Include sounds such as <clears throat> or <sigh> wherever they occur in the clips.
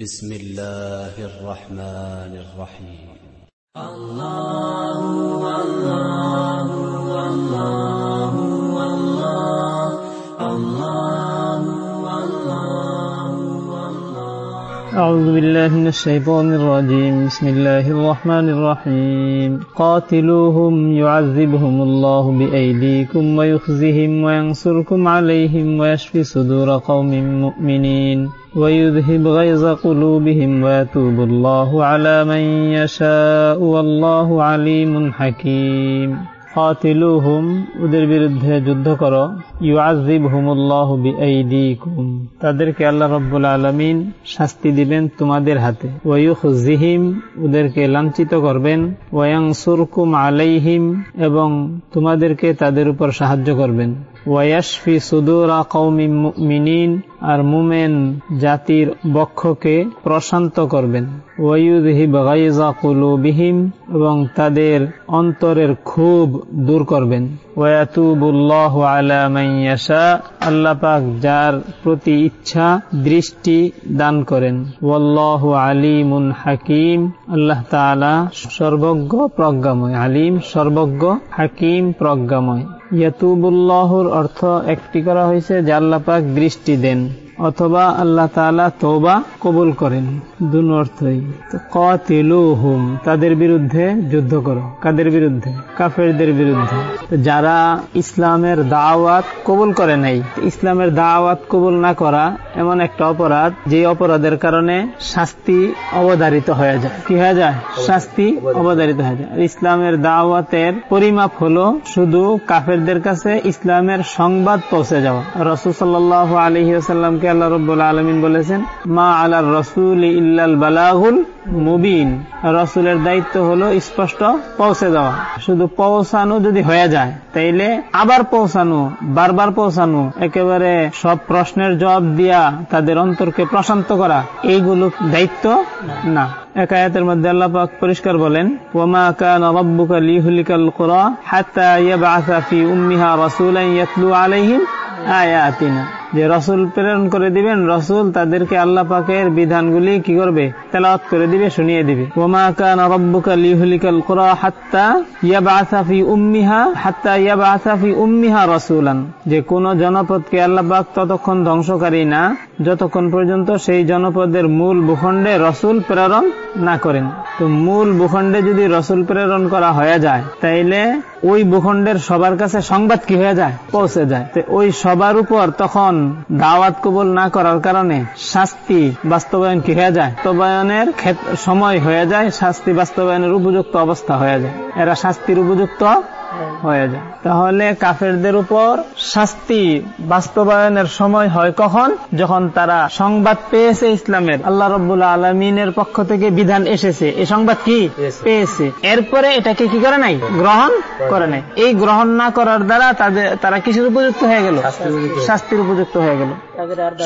بسم الله الرحمن الرحيم. الله الله الله أعوذ بالله من الشيطان الرجيم. بسم الله الرحمن الرحيم. قاتلوهم يعذبهم الله بأيديكم ويخزهم وينصركم عليهم ويشفي صدور قوم مؤمنين ويذهب غيظ قلوبهم ويتوب الله على من يشاء والله عليم حكيم. কাতিলুহুম ওদের বিরুদ্ধে যুদ্ধ করো। তাদেরকে আল্লাহ রব্বুল আলমিন শাস্তি দিবেন তোমাদের হাতে। ওয়ুহিম ওদেরকে লাঞ্ছিত করবেন। ওয়াং সুরকুম আলাইহিম, এবং তোমাদেরকে তাদের উপর সাহায্য করবেন। ওয়াশফি সুদুরা কৌমি মুমিনিন, আর মুমেন জাতির বক্ষকে প্রশান্ত করবেন। ওয়ুদহি বাগাইজা কুলুবিহিম, এবং তাদের অন্তরের খুব দূর করবেন। ওয়াতুবুল্লাহ আলা মাইয়াশা আল্লাহ পাক যার প্রতি ইচ্ছা দৃষ্টি দান করেন। ওয়াল্লাহ আলিমুন হাকিম, আল্লাহ তাআলা সর্বজ্ঞ প্রজ্ঞাময়। আলিম সর্বজ্ঞ, হাকিম প্রজ্ঞাময়। ইয়াতুবুল্লাহর অর্থ একটি করা হয়েছে আল্লাহ দৃষ্টি দেন। অথবা আল্লাহ তালা তোবা কবুল করেন। দুন অর্থই। হুম তাদের বিরুদ্ধে যুদ্ধ করো। কাদের বিরুদ্ধে? কাফেরদের বিরুদ্ধে। যারা ইসলামের দাওয়াত কবুল করে নাই, ইসলামের দাওয়াত কবুল না করা এমন একটা অপরাধ, যে অপরাধের কারণে শাস্তি অবধারিত হয়ে যায়। কি হয়ে যায়? শাস্তি অবধারিত হয়ে যায়। ইসলামের দাওয়াতের পরিমাপ হলো শুধু কাফেরদের কাছে ইসলামের সংবাদ পৌঁছে যাওয়া। রসুল সাল্লাহ আলহিহাস্লামকে আল্লাহ রব্বুল আলমিন বলেছেন, মা আল্লাহ রসুল ইল্লাল বালাহুল মুবিন। রসুলের দায়িত্ব হলো স্পষ্ট, পৌঁছে দেওয়া। শুধু পৌঁছানো যদি হয়ে যায়, তাইলে আবার পৌঁছানো, বারবার পৌঁছানো, একেবারে সব প্রশ্নের জবাব দিয়া তাদের অন্তরকে প্রশান্ত করা, এইগুলো দায়িত্ব না। একায়াতের মধ্যে আল্লাহ পাক পরিষ্কার বলেন, ওমা কান রব্বুকা লিহুলিকাল কুরা হাত্তা ইয়াবআসা উম্মিহা রাসূলান ইয়াতলু আলাইহিম আয়াতিনা। যে রসুল প্রেরণ করে দিবেন, রসুল তাদেরকে আল্লাহ পাকের বিধানগুলি কি করবে? তেলাওয়াত করে দিবে, শুনিয়ে দিবে। যে কোন জনপদকে আল্লাহ পাক ততক্ষণ ধ্বংসকারী না, যতক্ষণ পর্যন্ত সেই জনপদের মূল ভূখণ্ডে রসুল প্রেরণ না করেন। তো মূল ভূখণ্ডে যদি রসুল প্রেরণ করা হয়ে যায়, তাইলে ওই ভূখণ্ডের সবার কাছে সংবাদ কি হয়ে যায়? পৌঁছে যায়। তো ওই সবার উপর তখন দাওয়াত কবুল না করার কারণে শাস্তি বাস্তবায়ন কি হয়ে যায়? বাস্তবায়নের সময় হয়ে যায়, শাস্তি বাস্তবায়নের উপযুক্ত অবস্থা হয়ে যায়। এরা শাস্তির উপযুক্ত হয়ে যায়। তাহলে কাফেরদের উপর শাস্তি বাস্তবায়নের সময় হয় কখন? যখন তারা সংবাদ পেয়েছে ইসলামের। আল্লাহ রব্বুল্লা আলমিনের পক্ষ থেকে বিধান এসেছে। এই সংবাদ কি? পেয়েছে। এরপরে এটাকে কি করে নাই? গ্রহণ করে নাই। এই গ্রহণ না করার দ্বারা তাদের তারা কিসের উপযুক্ত হয়ে গেল? শাস্তির উপযুক্ত। হয়ে গেল।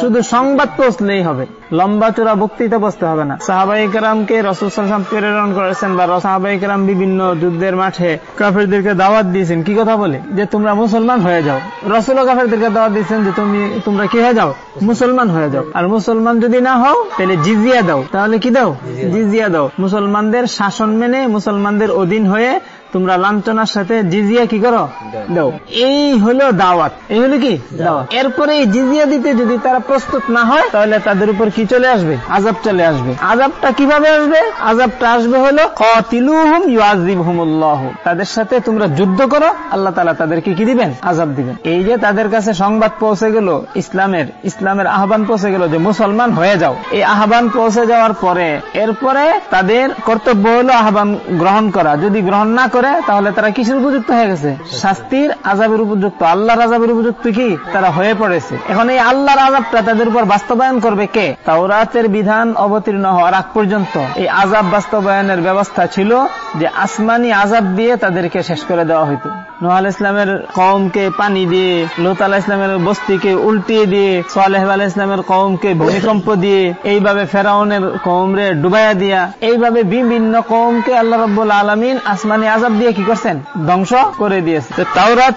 শুধু সংবাদ পৌঁছলেই হবে। লম্বা চূড়া বক্তৃতা বসতে হবে না। সাহাবাইকরামকে রসুল প্রেরণ করেছেন বা সাহাবাইকরাম বিভিন্ন যুদ্ধের মাঠে কাফেরদেরকে দাওয়াত দিয়েছেন কি কথা বলে? যে তোমরা মুসলমান হয়ে যাও। রসুল কাফেরদেরকে দাওয়াত দিয়েছেন যে তুমি তোমরা কি হয়ে যাও? মুসলমান হয়ে যাও। আর মুসলমান যদি না হও তাহলে জিজিয়া দাও। তাহলে কি দাও। জিজিয়া দাও। মুসলমানদের শাসন মেনে মুসলমানদের অধীন হয়ে তোমরা লাঞ্ছনার সাথে জিজিয়া কি করো? দাও। এই হলো দাওয়াত। এই হলো কি? দাওয়াত। এরপরে এই জিজিয়া দিতে যদি তারা প্রস্তুত না হয় তাহলে তাদের উপর কি চলে আসবে? আজাব চলে আসবে। আজাবটা কীভাবে আসবে? আজাবটা আসবে হলো কতিলুহুম ইউআযিবহুমুল্লাহ। তাদের সাথে তোমরা যুদ্ধ করো। আল্লাহ তাআলা তাদেরকে কি দিবেন? আজাব দিবেন। এই যে তাদের কাছে সংবাদ পৌঁছে গেল ইসলামের ইসলামের আহ্বান পৌঁছে গেল যে মুসলমান হয়ে যাও। এই আহ্বান পৌঁছে যাওয়ার পরে এরপরে তাদের কর্তব্য হলো আহ্বান গ্রহণ করা। যদি গ্রহণ না করে তাহলে তারা কিসের উপযুক্ত হয়ে গেছে? শাস্তির আজাবের উপযুক্ত। আল্লাহর আজাবের উপযুক্ত কি? তারা হয়ে পড়েছে। এখন এই আল্লাহর আজাবটা তাদের উপর বাস্তবায়ন করবে কে? তাওরাতের বিধান অবতীর্ণ হওয়ার আগ পর্যন্ত। এই আজাব বাস্তবায়নের ব্যবস্থা ছিল যে আসমানি আজাব দিয়ে তাদেরকে শেষ করে দেওয়া হইতো। নোহাল ইসলামের কমকে পানি দিয়ে, লোত আলাহ ইসলামের বস্তিকে উল্টিয়ে দিয়ে সোয়ালেহ আলাহ ইসলামের কমকে ভূমিকম্প দিয়ে, এইভাবে ফেরাউনের কমরে ডুবাইয়া দিয়া, এইভাবে বিভিন্ন কমকে আল্লাহ রব্বুল আলমিন আসমানি আজাব দিয়ে কি করছেন? ধ্বংস করে দিয়েছে। তাওরাত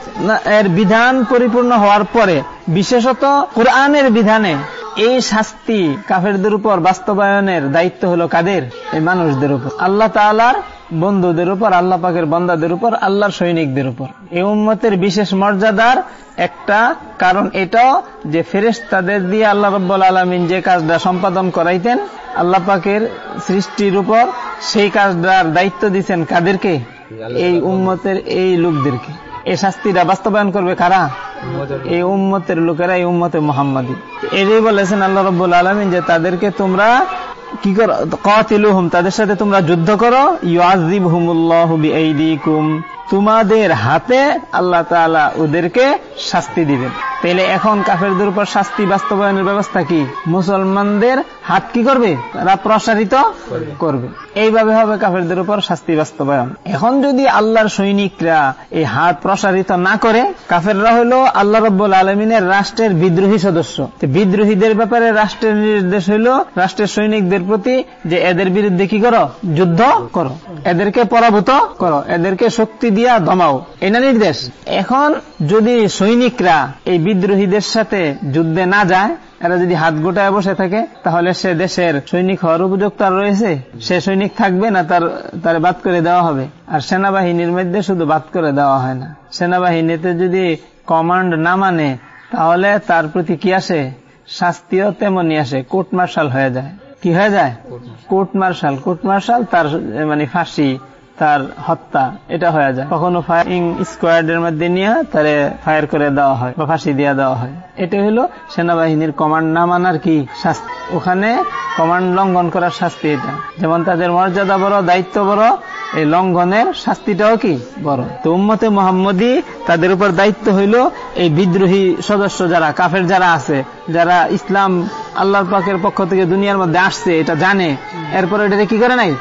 এর বিধান পরিপূর্ণ হওয়ার পরে, বিশেষত কোরআনের বিধানে, এই শাস্তি কাফেরদের উপর বাস্তবায়নের দায়িত্ব হলো কাদের? এই মানুষদের উপর। আল্লাহ তালার বন্ধুদের উপর, আল্লাহ পাকের বন্দাদের উপর, আল্লাহর সৈনিকদের উপর। এই উম্মতের বিশেষ মর্যাদার একটা কারণ এটাও যে ফেরেস তাদের দিয়ে আল্লাহ রব্বুল আলমিন যে কাজটা সম্পাদন করাইতেন, আল্লাহ পাকের সৃষ্টির উপর সেই কাজটার দায়িত্ব দিচ্ছেন কাদেরকে? এই উম্মতের এই লোকদেরকে। এই শাস্তিটা বাস্তবায়ন করবে কারা? এই উম্মতের লোকেরা এই উম্মতে মোহাম্মদী। এটাই বলেছেন আল্লাহ রব্বুল আলমিন যে তাদেরকে তোমরা কি করো? কাতিলুহুম তাদের সাথে তোমরা যুদ্ধ করো। ইউআজিব হুমুল্লাহ বিআইদিকুম। তোমাদের হাতে আল্লাহ তাআলা ওদেরকে শাস্তি দিবেন। তাহলে এখন কাফেরদের উপর শাস্তি বাস্তবায়নের ব্যবস্থা কি? মুসলমানদের হাত কি করবে? তারা প্রসারিত করবে। এইভাবে হবে কাফেরদের উপর শাস্তি বাস্তবায়ন। এখন যদি আল্লাহর সৈনিকরা এই হাত প্রসারিত না করে, কাফেররা হলো আল্লাহ রব্বুল আলমিনের রাষ্ট্রের বিদ্রোহী সদস্য। বিদ্রোহীদের ব্যাপারে রাষ্ট্রের নির্দেশ হইল রাষ্ট্রের সৈনিকদের প্রতি যে এদের বিরুদ্ধে কি করো? যুদ্ধ করো। এদেরকে পরাভূত করো। এদেরকে শক্তি দিয়া দমাও। এটা নির্দেশ। এখন যদি সৈনিকরা এই বিদ্রোহীদের সাথে যুদ্ধে না যায় এরা যদি হাত গোটায় বসে থাকে তাহলে সে দেশের সৈনিক হওয়ার উপযুক্ত আর রয়েছে। সে সৈনিক থাকবে না তার তার বাদ করে দেওয়া হবে। আর সেনাবাহিনীর মধ্যে শুধু বাদ করে দেওয়া হয় না। সেনাবাহিনীতে যদি কমান্ড না মানে তাহলে তার প্রতি কি আসে? শাস্তিও তেমনই আসে। কোর্ট মার্শাল হয়ে যায়। কি হয়ে যায়? Court martial. কোর্ট মার্শাল তার মানে ফাঁসি। তার হত্যা, এটা হয়ে যায়। কখনো ফায়ারিং স্কোয়াডের মধ্যে নিয়ে তারে ফায়ার করে দেওয়া হয় বা ফাঁসি দিয়ে দেওয়া হয়। এটা হলো সেনাবাহিনীর কমান্ড না মানার কি শাস্তি। ওখানে কমান্ড লঙ্ঘন করার শাস্তি এটা। যেমন তাদের মর্যাদা বড়, দায়িত্ব বড়, এই লঙ্ঘনের শাস্তিটাও কি বড়? তো উম্মতে মোহাম্মদী তাদের উপর দায়িত্ব হইল এই বিদ্রোহী সদস্য যারা, কাফের যারা আছে, যারা ইসলাম আল্লাহর পাকের পক্ষ থেকে দুনিয়ার মধ্যে আসছে, এটা জানে। এরপরে এটা কি করে নাই?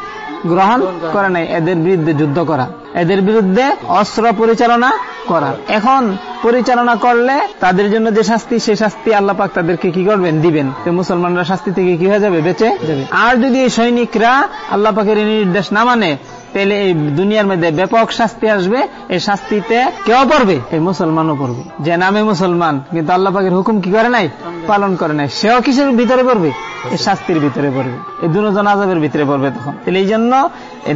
গ্রহণ করে নাই, এদের বিরুদ্ধে যুদ্ধ করা। এদের বিরুদ্ধে অস্ত্র পরিচালনা করা। এখন পরিচালনা করলে তাদের জন্য যে শাস্তি সেই শাস্তি আল্লাহ পাক তাদেরকে কি করবেন? দিবেন। মুসলমানরা শাস্তি থেকে কি হয়ে যাবে? বেঁচে যাবে। আর যদি এই সৈনিকরা আল্লাহ পাকের নির্দেশ না মানে তাহলে এই দুনিয়ার মধ্যে ব্যাপক শাস্তি আসবে। এই শাস্তিতে কেউ পড়বে? এই মুসলমানও পড়বে। যে নামে মুসলমান, কিন্তু আল্লাহ পাকের হুকুম কি করে নাই? পালন করে নাই। সেও কিসের ভিতরে পড়বে? শাস্তির ভিতরে পড়বে, এই দুজন আজাবের ভিতরে পড়বে তখন। তাহলে এই জন্য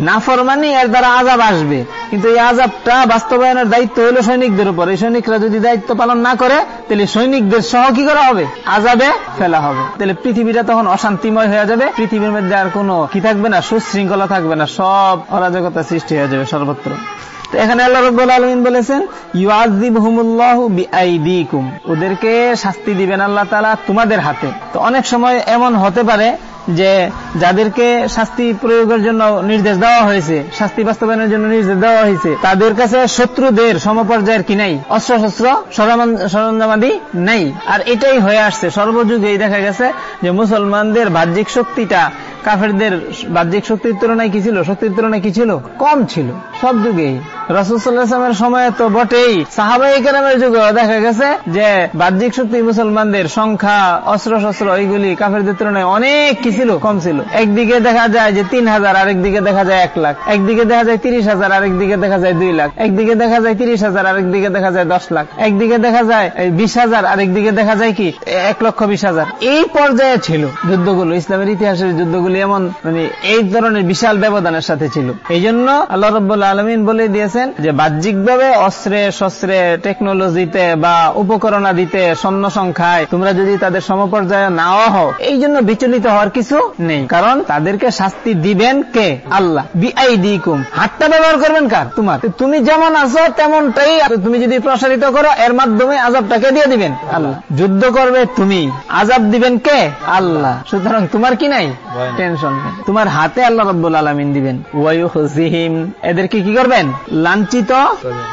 নাফরমানি এর দ্বারা আজাব আসবে। কিন্তু এই আজাবটা বাস্তবায়নের দায়িত্ব হলো সৈনিকদের উপর। এই সৈনিকরা যদি দায়িত্ব পালন না করে, তাহলে সৈনিকদের সহ কি করা হবে? আজাবে ফেলা হবে। তাহলে পৃথিবীটা তখন অশান্তিময় হয়ে যাবে। পৃথিবীর মধ্যে আর কোনো কি থাকবে না? সুশৃঙ্খলা থাকবে না। সব অরাজকতা সৃষ্টি হয়ে যাবে সর্বত্র। এখানে আল্লাহ রব্বুল আলমিন বলেছেন ইউআজিব হুমুল্লাহ ওদেরকে শাস্তি দিবেন আল্লাহ তালা তোমাদের হাতে। তো অনেক সময় এমন হতে পারে যে যাদেরকে শাস্তি প্রয়োগের জন্য নির্দেশ দেওয়া হয়েছে, শাস্তি বাস্তবায়নের জন্য নির্দেশ দেওয়া হয়েছে, তাদের কাছে শত্রুদের সমপর্যায়ের কি নাই? অস্ত্র শস্ত্র সরঞ্জামাদি নেই। আর এটাই হয়ে আসছে। সর্বযুগেই দেখা গেছে যে মুসলমানদের বাহ্যিক শক্তিটা কাফেরদের বাহ্যিক শক্তির তুলনায় কি ছিল? শক্তির তুলনায় কি ছিল? কম ছিল। সব যুগেই। রসুলের সময় তো বটেই। সাহাবাই কেরামের যুগে দেখা গেছে যে বাহ্যিক শক্তি মুসলমানদের সংখ্যা অস্ত্র শস্ত্র এইগুলি কাফেরদের তুলনায় অনেক কি ছিল? কম ছিল। একদিকে দেখা যায় যে তিন হাজার আরেক দিকে দেখা যায় এক লাখ। একদিকে দেখা যায় তিরিশ হাজার আরেক দিকে দেখা যায় দুই লাখ। একদিকে দেখা যায় তিরিশ হাজার আরেক দিকে দেখা যায় দশ লাখ। একদিকে দেখা যায় বিশ হাজার, আরেকদিকে দেখা যায় কি? এক লক্ষ বিশ হাজার। এই পর্যায়ে ছিল যুদ্ধগুলো, ইসলামের ইতিহাসের যুদ্ধগুলি এমন মানে এই ধরনের বিশাল ব্যবধানের সাথে ছিল। এই জন্য আল্লাহ রব্বুল্লা আলমিন বলে দিয়েছেন যে, বাহ্যিকভাবে অস্ত্রে শস্ত্রে টেকনোলজিতে বা উপকরণ দিতে সৈন্য সংখ্যায় তোমরা যদি তাদের সমপর্যায়ে নাও হও এই জন্য বিচলিত হওয়ার কিছু নেই। কারণ তাদেরকে শাস্তি দিবেন কে? আল্লাহ। বিআইডিকুম। হাতটা ব্যবহার করবেন কার? তোমার। তুমি যেমন আছো, তেমনটাই তুমি যদি প্রসারিত করো, এর মাধ্যমে আজাবটাকে দিয়ে দিবেন। আল্লাহ। যুদ্ধ করবে তুমি। আজাব দিবেন কে? আল্লাহ। সুতরাং তোমার কি নাই। টেনশন তোমার হাতে আল্লাহ রব্বুল আলমিন দিবেন। ওয়াইহিম এদেরকে কি করবেন? লাঞ্ছিত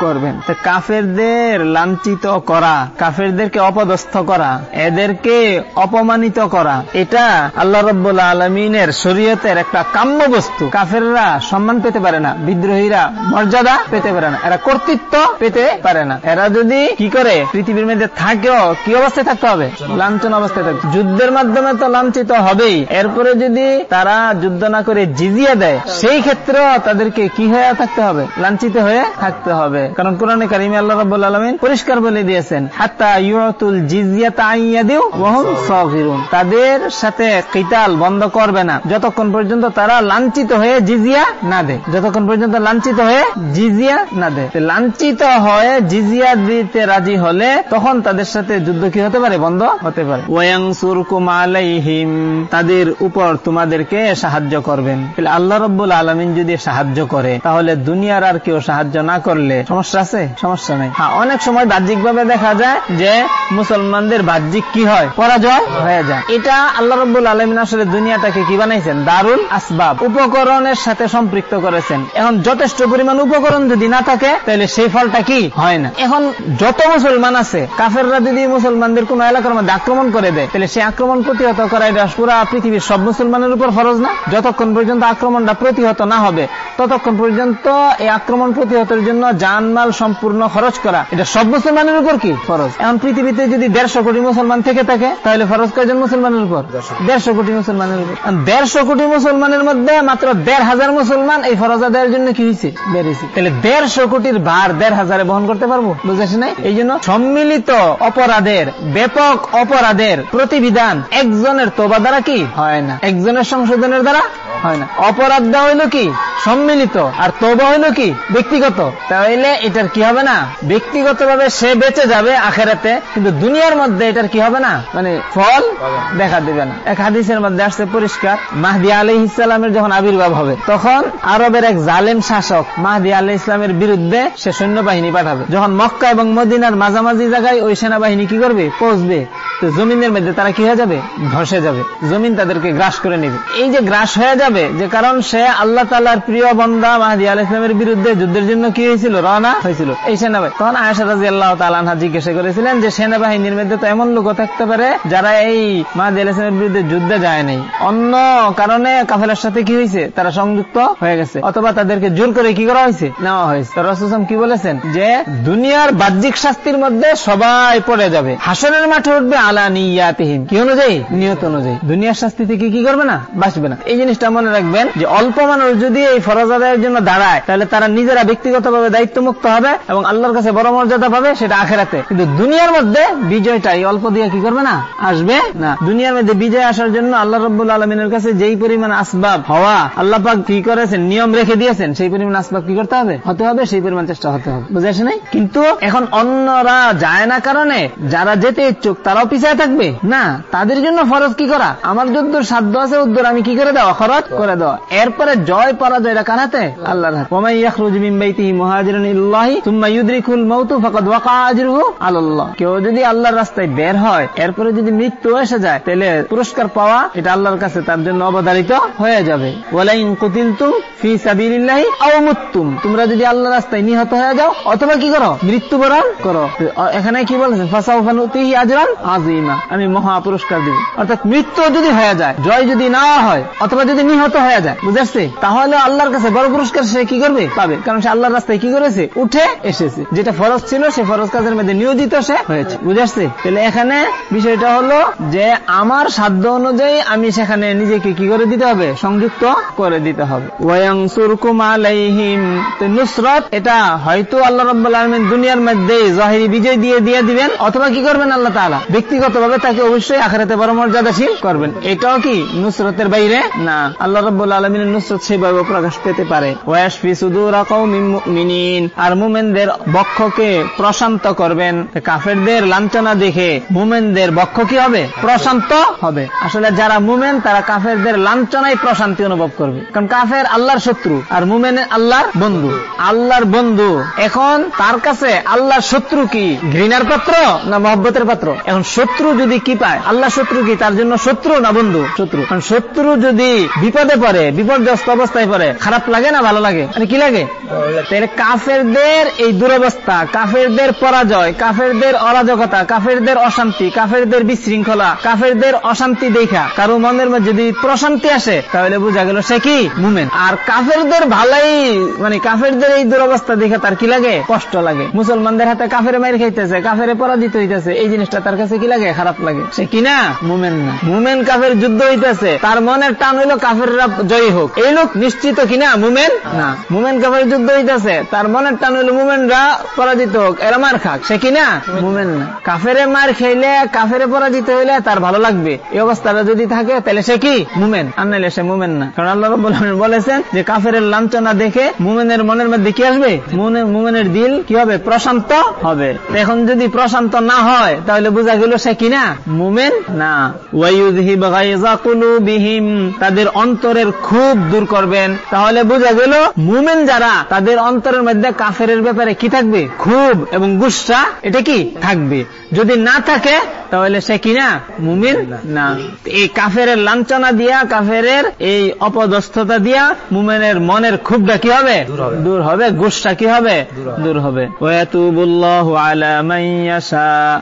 করবেন। তো কাফেরদের লাঞ্ছিত করা, কাফেরদেরকে অপদস্থ করা, এদেরকে অপমানিত করা, এটা আল্লাহ রব্বুল আলমিনের শরীয়তের একটা কাম্য বস্তু। কাফেররা সম্মান পেতে পারে না, বিদ্রোহীরা মর্যাদা পেতে পারে না, এরা কর্তৃত্ব পেতে পারে না। এরা যদি কি করে? পৃথিবীর মধ্যে থাকেও, কি অবস্থায় থাকতে হবে? লাঞ্ছন অবস্থায় থাকবে যুদ্ধের মাধ্যমে তো লাঞ্ছিত হবেই। এরপরে যদি তারা যুদ্ধ না করে জিজিয়া দেয়। সেই ক্ষেত্রেও তাদেরকে কি হয়ে থাকতে হবে? লাঞ্ছিত হয়ে থাকতে হবে। কারণ কোরআনে কারিমে আল্লাহ রাব্বুল আলামিন পরিষ্কার বলে দিয়েছেন, হাত্তা ইউতুল জিজিয়াতা আইয়াদিউ ওয়া হুম সাগিরুন। তাদের সাথে কিতাল বন্ধ করবে না। যতক্ষণ পর্যন্ত তারা লাঞ্ছিত হয়ে জিজিয়া না দেয়। যতক্ষণ পর্যন্ত লাঞ্ছিত হয়ে জিজিয়া না দেয়। লাঞ্ছিত হয়ে জিজিয়া দিতে রাজি হলে তখন তাদের সাথে যুদ্ধ কি হতে পারে? বন্ধ হতে পারে। ওয়াংসুরকুম আলাইহিম, তাদের উপর তোমাদেরকে সাহায্য করবেন। আল্লাহ রব্বুল আলমিন যদি সাহায্য করে, তাহলে দুনিয়ার আর কেউ সাহায্য না করলে সমস্যা আছে? সমস্যা নেই। হ্যাঁ অনেক সময় বাহ্যিক ভাবে দেখা যায় যে মুসলমানদের বাহ্যিক কি হয়? পরাজয় হয়ে যায়। এটা আল্লাহ রব্বুল আলমিন আসলে দুনিয়াটাকে কি বানাইছেন? দারুল আসবাব। উপকরণের সাথে সম্পৃক্ত করেছেন। এখন যথেষ্ট পরিমাণ উপকরণ যদি না থাকে, তাহলে সেই ফলটা কি হয় না। এখন যত মুসলমান আছে, কাফেররা যদি মুসলমানদের কোন এলাকার মধ্যে আক্রমণ করে দেয়, তাহলে সেই আক্রমণ প্রতিহত করা এটা পুরা পৃথিবীর সব মুসলমানের উপর ফরজ না? যতক্ষণ পর্যন্ত আক্রমণটা প্রতিহত না হবে ততক্ষণ পর্যন্ত এই আক্রমণ প্রতিহতের জন্য জানমাল সম্পূর্ণ খরচ করা এটা সব মুসলমানের উপর কি? ফরজ। এখন পৃথিবীতে যদি দেড়শো কোটি মুসলমান থেকে থাকে তাহলে ফরজ কয়জন মুসলমানের উপর? দেড়শো। কোটি মুসলমানের উপর। দেড়শো কোটি মুসলমানের মধ্যে মাত্র দেড় হাজার মুসলমান এই ফরজ আদায়ের জন্য কি হয়েছে? বেরিয়েছে। তাহলে দেড়শো কোটির ভার দেড় হাজারে বহন করতে পারব? বুঝেছি না এই জন্য সম্মিলিত অপরাধের ব্যাপক অপরাধের প্রতিবিধান একজনের তোবা দ্বারা কি? হয় না। একজনের সংশোধনের দ্বারা? হয় না। অপরাধটা হইল কি? সম্মিলিত। আর তোবা হইল কি? ব্যক্তিগত। তাহলে এটার কি হবে না? ব্যক্তিগত ভাবে সে বেঁচে যাবে আখেরাতে, কিন্তু দুনিয়ার মধ্যে এটার কি হবে না? মানে ফল দেখা দিবে না। এক হাদিসের মধ্যে আসছে পরিষ্কার, মাহদি আলি ইসলামের যখন আবির্ভাব হবে, তখন আরবের এক জালেম শাসক মাহদি আলি ইসলামের বিরুদ্ধে সে সৈন্যবাহিনী পাঠাবে। যখন মক্কা এবং মদিনার মাঝামাঝি জায়গায় ওই সেনাবাহিনী কি করবে? পৌঁছবে। তো জমিনের মধ্যে তারা কি হয়ে যাবে? ধসে যাবে। জমিন তাদেরকে গ্রাস করে নেবে। এই যে গ্রাস হয়ে যাবে, যে কারণ সে আল্লাহ তালার প্রিয় বন্দা মাহাদি আল ইসলামের বিরুদ্ধে যুদ্ধের জন্য কি হয়েছিল? রওনা হয়েছিল। এই সেনাবাহিনী। তখন আয়সা রাজি আল্লাহ তালানহা জিজ্ঞাসা করেছিলেন যে, সেনাবাহিনীর মধ্যে তো এমন লোক থাকতে পারে যারা এই মাহাদি আল ইসলামের বিরুদ্ধে যুদ্ধে যায় নাই। অন্য কারণে কাফেলার সাথে কি হয়েছে? তারা সংযুক্ত হয়ে গেছে। অথবা তাদেরকে জোর করে কি করা হয়েছে? নেওয়া হয়েছে। রসুসম কি বলেছেন? যে, দুনিয়ার বাহ্যিক শাস্তির মধ্যে সবাই পড়ে যাবে। হাসনের মাঠে উঠবে আলা নিয়াতিহীন কি অনুযায়ী? নিয়ত অনুযায়ী। দুনিয়ার শাস্তি থেকে কি করবে না? বাঁচবে না। এই জিনিসটা মনে রাখবেন যে অল্প মানুষ যদি এই ফরজ আদায়ের জন্য দাঁড়ায়, তাহলে তারা নিজেরা ব্যক্তিগতভাবে দায়িত্ব মুক্ত হবে এবং আল্লাহর কাছে বড় মর্যাদা পাবে সেটা আখেরাতে। কিন্তু দুনিয়ার মধ্যে বিজয়টা এই অল্প দিয়ে কি করবে না? আসবে না। দুনিয়ার মধ্যে বিজয় আসার জন্য আল্লাহ রব্বুল আলমিনের কাছে যেই পরিমাণ আসবাব হওয়া, আল্লাহ পাক কি করেছেন? নিয়ম রেখে দিয়েছেন। সেই পরিমাণ আসবাব কি করতে হবে? হতে হবে, সেই পরিমাণ চেষ্টা হতে হবে। বুঝে আসে নাই? কিন্তু এখন অন্যরা যায় না কারণে যারা যেতে ইচ্ছুক তারাও পিছিয়ে থাকবে। না, তাদের জন্য ফরজ কি করা? আমার যদ্দূর সাধ্য আছে উদ্দূর আমি কি করে দেওয়া খরচ করে দেওয়া এরপরে জয় পরাজয়টা কার হাতে আল্লাহর হাতে। কেউ যদি আল্লাহর রাস্তায় বের হয়, এরপরে যদি মৃত্যু এসে যায়, তাহলে পুরস্কার পাওয়া এটা আল্লাহর কাছে তার জন্য অবধারিত হয়ে যাবে। তোমরা যদি আল্লাহর রাস্তায় নিহত হয়ে যাও, অথবা কি করো? মৃত্যুবরণ করো। এখানে কি বলেছেন ফাসাউফা নুতিহি আজরান আজিমা আমি মহা পুরস্কার দিব। অর্থাৎ মৃত্যু যদি হয়ে যায়, জয় যদি না হয় অথবা যদি নিহত হয়ে যায় বুঝাচ্ছে তাহলে আল্লাহর কাছে বড় পুরস্কার সে কি করবে? পাবে। কারণ সে আল্লাহর রাস্তায় কি করেছে? উঠে এসেছে। যেটা ফরজ ছিল, সে ফরজ কাজের মধ্যে নিয়োজিত সে হয়েছে বুঝাচ্ছে তাহলে এখানে বিষয়টা হলো যে আমার সাধ্য অনুযায়ী আমি সেখানে নিজেকে কি করে দিতে হবে? সংযুক্ত করে দিতে হবে। নুসরত, এটা হয়তো আল্লাহ রাব্বুল আলামিন দুনিয়ার মধ্যে জাহিরি বিজয় দিয়ে দিয়ে দিবেন, অথবা কি করবেন আল্লাহ তাআলা? ব্যক্তিগতভাবে তাকে অবশ্যই আখেরাতে বড় মর্যাদাশীল করবেন। এটাও কি নুসরতের বাইরে? না। আল্লাহ রাব্বুল আলামিনের নুসরত সেভাবে প্রকাশ পেতে পারে। ওয়াশফি সুদুরা কওমিন আর মুমিনদের বক্ষকে প্রশান্ত করবেন। কাফেরদের লাঞ্ছনা দেখে মুমিনদের বক্ষ কি হবে? প্রশান্ত হবে। আসলে যারা মুমেন, তারা কাফেরদের লাঞ্ছনায় প্রশান্তি অনুভব করবে। কারণ কাফের আল্লাহর শত্রু, আর মুমেন আল্লাহর বন্ধু। আল্লাহর বন্ধু। এখন তার কাছে আল্লাহর শত্রু কি? ঘৃণার পাত্র না মহব্বতের পাত্র? এখন শত্রু যদি কি পায়? আল্লাহ শত্রু কি? তার জন্য শত্রু না বন্ধু? শত্রু। কারণ শত্রু যদি বিপদে পড়ে, বিপর্যস্ত অবস্থায় পড়ে, খারাপ লাগে না, ভালো লাগে? মানে কি লাগে? তাহলে কাফেরদের এই দুরবস্থা, কাফেরদের পরাজয়, কাফেরদের অরাজকতা, কাফেরদের অশান্তি, কাফেরদের বিশৃঙ্খলা, কাফেরদের অশান্তি দেখা, কারও মনের মধ্যে যদি প্রশান্তি আসে, তাহলে বোঝা গেল সে কি? মুমেন। আর কাফেরদের ভালাই মানে কাফেরদের এই দুরবস্থা দেখে তার কি লাগে? কষ্ট লাগে। মুসলমানদের হাতে কাফের মাইর খাইতেছে, কাফেরে পরাজিত হইতেছে, এই জিনিসটা তার কাছে কি লাগে? খারাপ লাগে। সে কি না? মুমেন না। মুমেন কাফের যুদ্ধ হইতেছে। তার মনের টান হইল কাফেররা জয়ী হোক। এই লোক নিশ্চিত কিনা? মুমেন? না। মুমেন কাফের যুদ্ধ হইতেছে। তার মনের টান হইল মুমেনরা পরাজিত হোক। এরা মার খাক। সে কিনা? মুমেন না। কাফেরে মার খেলে কাফেরে পরাজিত হইলে তার ভালো লাগবে। এই অবস্থাটা যদি থাকে, তাহলে সে কি? মুমেন। আর নাইলে সে মুমেন না। কারণ আল্লাহ আলামিন বলেছেন যে কাফের লাঞ্ছনা দেখে মুমেনের মনের মধ্যে কি আসবে? মুমেনের- দিল কি হবে? প্রশান্ত হবে। এখন যদি প্রশান্ত না হয়, তাহলে বোঝা গেল সে কিনা? মুমেন না। ওয়ায়ুযহিব গায়যা কুলুবিহিম তাদের অন্তরের খুব দূর করবেন। তাহলে বোঝা গেল, মুমেন যারা তাদের অন্তরের মধ্যে কাফের ব্যাপারে কি থাকবে? খুব এবং গুসা এটা কি? থাকবে। যদি না থাকে তাহলে সে কিনা? মুমিন না। এই কাফের লাঞ্ছনা দিয়া কাফের এই অপদস্থতা দিয়া মুমেনের মনের ক্ষোভটা কি হবে? দূর হবে। গুসা কি হবে? দূর হবে।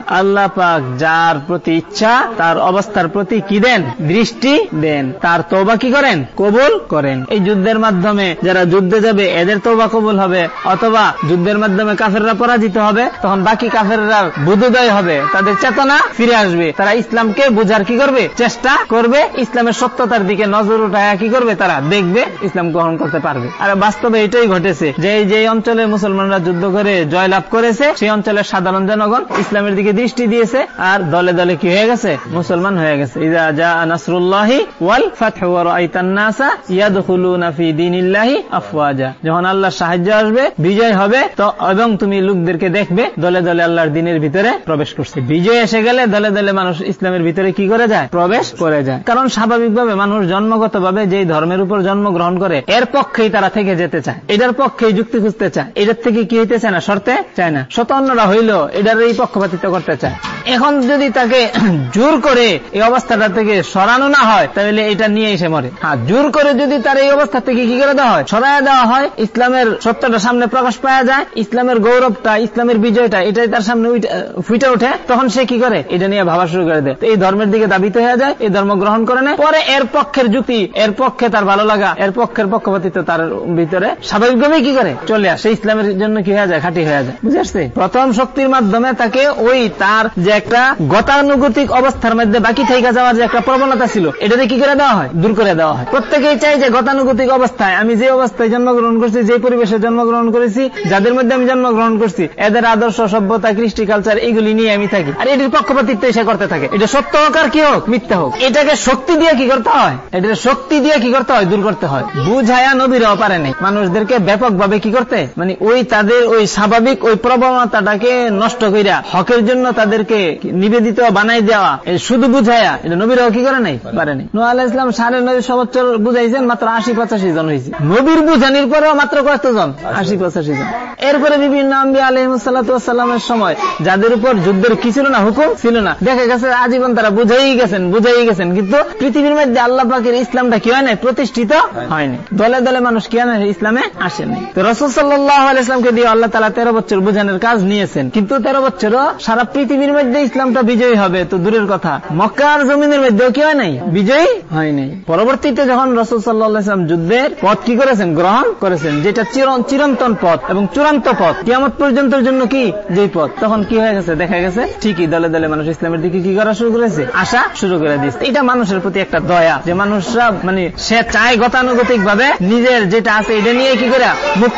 আল্লাহ পাক যার প্রতি ইচ্ছা তার অবস্থার প্রতি কি দেন? দৃষ্টি দেন। তার তওবা কি করেন? কবুল করেন। এই যুদ্ধের মাধ্যমে যারা যুদ্ধে যাবে এদের তওবা কবুল হবে। অথবা যুদ্ধের মাধ্যমে কাফেররা পরাজিত হবে তখন বাকি কাফেররা বুধোদয় হবে। তাদের চেতনা ফিরে আসবে। তারা ইসলামকে বুঝার কি করবে? চেষ্টা করবে। ইসলামের সত্যতার দিকে নজর উঠায় কি করবে? তারা দেখবে ইসলাম গ্রহণ করতে পারবে। আর বাস্তবে এটাই ঘটেছে যে যে অঞ্চলে মুসলমানরা যুদ্ধ করে জয়লাভ করেছে, সেই অঞ্চলের সাধারণ জনগণ ইসলামের দিকে দৃষ্টি দিয়েছে আর দলে দলে কি হয়ে গেছে? মুসলমান হয়ে গেছে। ইজা জা নাসরুল্লাহি ওয়াল ফাতহু ওয়া রাআইতান নাসা ইয়াদখুলুনা ফি দীনিল্লাহি আফওয়াজা। যখন আল্লাহর সাহায্য আসবে, বিজয় হবে, তো এবং তুমি লোকদেরকে দেখবে, দলে দলে আল্লাহর দিনের ভিতরে প্রবেশ করছে। বিজয় এসে গেলে দলে দলে মানুষ ইসলামের ভিতরে কি করে যায়? প্রবেশ করে যায়। কারণ স্বাভাবিকভাবে মানুষ জন্মগত ভাবে যেই ধর্মের উপর জন্মগ্রহণ করে এর পক্ষেই তারা থেকে যেতে চায়। এটার পক্ষেই যুক্তি খুঁজতে চায়। এটার থেকে কি হইতে চায় না? শর্তে চায় না। শত অন্যরা হইল এটার এই পক্ষপাতিত্ব করতে চায়। এখন যদি তাকে <clears throat> জোর করে এই অবস্থাটা থেকে সরানো না হয় তাহলে এটা নিয়ে এসে মরে। হ্যাঁ জোর করে যদি তার এই অবস্থা থেকে কি করে দেওয়া হয়? সরাই দেওয়া হয় ইসলামের সত্যটা সামনে প্রকাশ পাওয়া যায় ইসলামের গৌরবটা ইসলামের বিজয়টা এটাই তার সামনে উইটা- ফুটে ওঠে তখন সে কি করে? এটা নিয়ে ভাবা শুরু করে দেয়। এই ধর্মের দিকে দাবিত হয়ে যায়, এই ধর্ম গ্রহণ করে নেয়। পরে এর পক্ষের যুক্তি, এর পক্ষে তার ভালো লাগা, এর পক্ষের পক্ষপাতিত্ব তার ভিতরে স্বাভাবিকভাবেই কি করে? চলে আসে। ইসলামের জন্য কি হয়ে যায়? খাঁটি হয়ে যায়। বুঝে আসছে? প্রথম শক্তির মাধ্যমে তাকে ওই তার যে একটা গতানুগতিক অবস্থার মধ্যে বাকি থেকে যাওয়ার যে একটা প্রবণতা ছিল, এটাতে কি করে দেওয়া হয়? দূর করে দেওয়া হয়। প্রত্যেকেই চাই যে গতানুগতিক অবস্থায়, আমি যে অবস্থায় জন্মগ্রহণ করছি, যে পরিবেশে জন্মগ্রহণ করেছি, যাদের মধ্যে আমি জন্মগ্রহণ করছি, এদের আদর্শ, সভ্যতা, কৃষ্টি কালচার এগুলি নিয়ে আমি থাকি। আর এটির পক্ষপাতিত্ব এসে করতে থাকে। এটা সত্য হোক আর কি হোক, মিথ্যা হোক। এটাকে শক্তি দিয়ে কি করতে হয়? এটাকে শক্তি দিয়ে কি করতে হয়? দূর করতে হয়। বুঝায়া নবীরাও পারে নাই। মানুষদেরকে ব্যাপকভাবে কি করতে? মানে ওই তাদের ওই স্বাভাবিক ওই প্রবণতাটাকে নষ্ট কইরা, হকের জন্য তাদেরকে নিবেদিত বানাই দেওয়া শুধু বুঝায়া, এটা নবীরাও কি করে নাই? পারে নাই। নোয়া আলাহ ইসলাম সাড়ে নয় সবচ্চর বুঝাইছেন, মাত্র আশি পঁচাশি জন হয়েছে নবীর বুঝানির পরেও মাত্র কতজন আশি পঁচাশি জন। এরপরে বিভিন্ন আম্বি আলহিমসাল্লামের সময়, যাদের উপর যুদ্ধের কি ছিল না, হুকুম ছিল না। দেখা গেছে আজীবন তারা বুঝাই গেছেন বুঝাই গেছেন। কিন্তু পৃথিবীর মধ্যে আল্লাহ পাকের ইসলামটা কি হয় প্রতিষ্ঠিত হয়নি। দলে দলে মানুষ কি হয় ইসলামে আসেনি। তো রসুল সাল্লাহ ইসলামকে দিয়ে আল্লাহ তালা তেরো বছর বুঝানোর কাজ নিয়েছেন। কিন্তু তেরো বছরও সারা পৃথিবীর মধ্যে ইসলামটা বিজয়ী হবে, তো দূরের কথা। মক্কার জমিনের মধ্যেও কি হয় নাই? বিজয়ী হয় নাই। পরবর্তীতে যখন রসুল সাল্লাহ ইসলাম যুদ্ধের পথ কি করেছেন? গ্রহণ করেছেন, যেটা চিরন- চিরন্তন পথ এবং চূড়ান্ত পথ। কিয়ামত পর্যন্তের জন্য কি? যে পথ। তখন কি হয়ে গেছে? দেখা গেছে। ঠিকই, দলে দলে মানুষ ইসলামের দিকে কি করা শুরু করেছে? আসা শুরু করে দিয়েছে। এটা মানুষের প্রতি একটা দয়া, যে মানুষরা মানে সে চায় গতানুগতিক ভাবে নিজের যেটা আছে এটা নিয়ে কি করে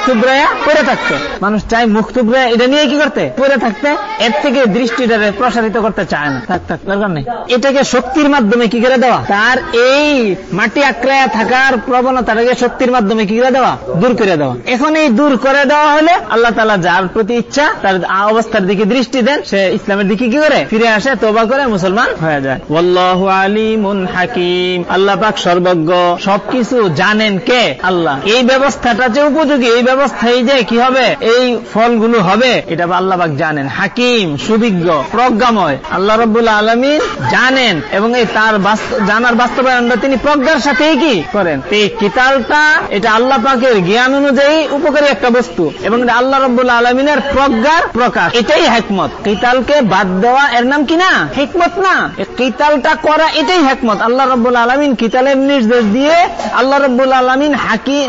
থুবড়াইয়া পড়ে থাকতে। মানুষ চায় থুবড়াইয়া এটা নিয়ে কি করতে, পড়ে থাকতে। এর থেকে দৃষ্টিটারে প্রসারিত করতে চায় না। থাক থাক, দরকার নেই। এটাকে শক্তির মাধ্যমে কি করে দেওয়া? তার এই মাটি আক্রায়া থাকার প্রবণতাটাকে শক্তির মাধ্যমে কি করে দেওয়া? দূর করে দেওয়া। এখন এই দূর করে দেওয়া হলে আল্লাহ তালা যার প্রতি ইচ্ছা, তার অবস্থার দিকে দৃষ্টি দেন, সে ইসলামের দিকে কি করে? ফিরে আসে তোবা করে, মুসলমান হয়ে যায়। ওয়াল্লাহু আলিমুন হাকিম। আল্লাহ পাক সর্বজ্ঞ। সবকিছু জানেন কে? আল্লাহ। এই ব্যবস্থাটা যে উপযোগী, এই ব্যবস্থায় যে কি হবে? এই ফলগুলো হবে, এটা আল্লাহ পাক জানেন। হাকিম, সুবিজ্ঞ, প্রজ্ঞাময়। আল্লাহ রব্বুল্লাহ আলমিন জানেন এবং এই তার জানার বাস্তবায়নটা তিনি প্রজ্ঞার সাথেই কি করেন? এই কিতালটা, এটা আল্লাহ পাকের জ্ঞান অনুযায়ী উপকারী একটা বস্তু এবং আল্লাহ রব্বুল্লাহ আলমিনের প্রজ্ঞার প্রকাশ। এটাই হেকমত। কিতালকে বাদ দেওয়া এর নাম কি না? হেকমত না। কিতালটা করা এটাই হেকমত। আল্লাহ রব্বুল আলমিন কিতালের নির্দেশ দিয়ে আল্লাহ রব্বুল আলমিন হাকি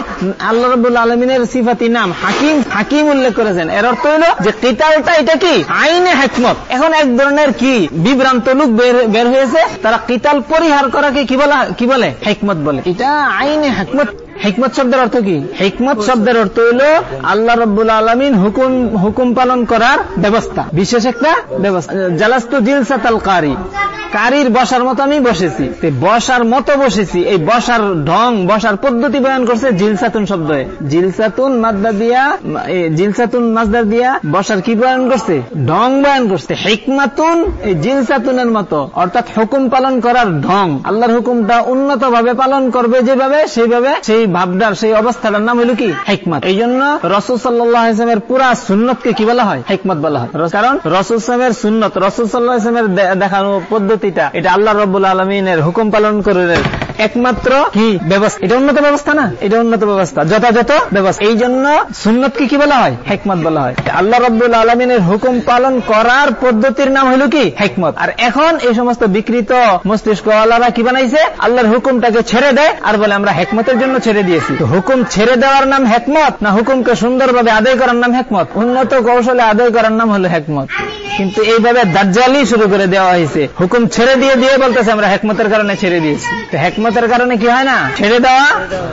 আল্লাহ রব্বুল আলমিনের সিফাতি নাম হাকিম হাকিম উল্লেখ করেছেন। এর অর্থ হলো যে কিতালটা এটা কি? আইনে হেকমত। এখন এক ধরনের কি বিভ্রান্ত লোক বের হয়েছে, তারা কিতাল পরিহার করাকে কি বলা কি বলে? হেকমত বলে। এটা আইনে হেকমত। হিকমত শব্দের অর্থ কি? হিকমত শব্দের অর্থ হলো আল্লাহ রব্বুল আলমিন হুকুম হুকুম পালন করার ব্যবস্থা। বিশেষ একটা ব্যবস্থা। জালাস্তু জিলসাতাল কারি। কারির বসার মতো আমি বসেছি। বসার মতো বসেছি। এই বসার ঢং, বসার পদ্ধতি বয়ান করছে জিলসাতুন শব্দ জিলসাতুন মাদ্দা দিয়া জিলসাতুন মাদ্দার দিয়া বসার কি বয়ান করছে? ঢং বয়ান করছে। হিকমাতুন এই জিলসাতুনের মতো। অর্থাৎ হুকুম পালন করার ঢং। আল্লাহর হুকুমটা উন্নত ভাবে পালন করবে যেভাবে, সেইভাবে সেই ভাবনার সেই অবস্থাটার নাম হলো কি? হেকমত। এই জন্য রসুল সাল্লামের পুরা সুন্নতকে কি বলা হয়? হেকমত বলা হয়। কারণ রসুল সালামের সুন্নত, রসুল সাল্লাহ দেখানো পদ্ধতিটা, এটা আল্লাহ রবুল্লা আলমিনের হুকুম পালন করে একমাত্র কি? ব্যবস্থা। এটা উন্নত ব্যবস্থা না? এটা উন্নত ব্যবস্থা। যথাযথ ব্যবস্থা। এই জন্য সুন্নতকে কি বলা হয়? হেকমত বলা হয়। আল্লাহ রব্বুল আলমিনের হুকুম পালন করার পদ্ধতির নাম হলো কি? হেকমত। আর এখন এই সমস্ত বিকৃত মস্তিষ্ক আল্লাহরা কি বানাইছে? আল্লাহর হুকুমটাকে ছেড়ে দেয় আর বলে আমরা হেকমতের জন্য ছেড়ে দিয়েছি। তো হুকুম ছেড়ে দেওয়ার নাম হেকমত না হুকুমকে সুন্দরভাবে আদায় করার নাম হেকমত? উন্নত কৌশলে আদায় করার নাম হলো হেকমত। কিন্তু এইভাবে দাজ্জালি শুরু করে দেওয়া হয়েছে। হুকুম ছেড়ে দিয়ে দিয়ে বলতেছে আমরা হেকমতের কারণে ছেড়ে দিয়েছি। তো হেকমতের কারণে কি হয় না? ছেড়ে দেওয়া